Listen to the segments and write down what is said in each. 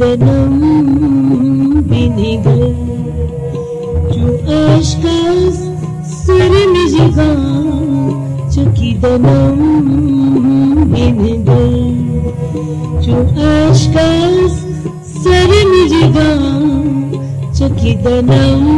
திதனம் வினிகள் அஷ்காஸ் சிறுமிஜிகா சகிதனம் வினிகள் அஷ்காஸ் சிறுமிஜிகா சகிதனம்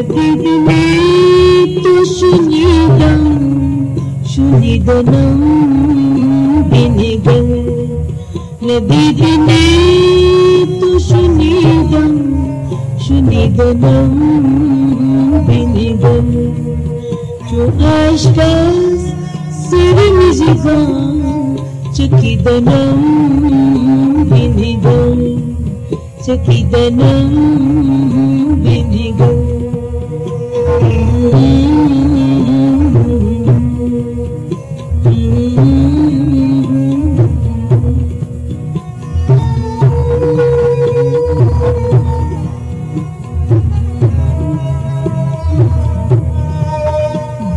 प्रतिदिनेतु तो सुनिदं सुनिदनं विनिगं प्रतिदिनेतु तो सुनिदं सुनिदनं विनिगं जो आजकल सिरमिजिगं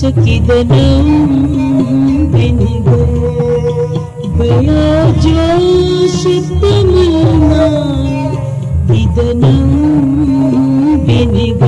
ചകിതനം പെനുക ഉപയോജോഷിത്തനായി ഇതനം പെനുക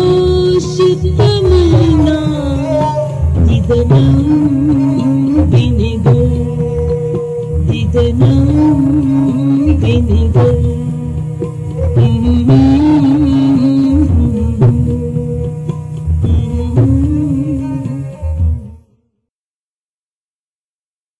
day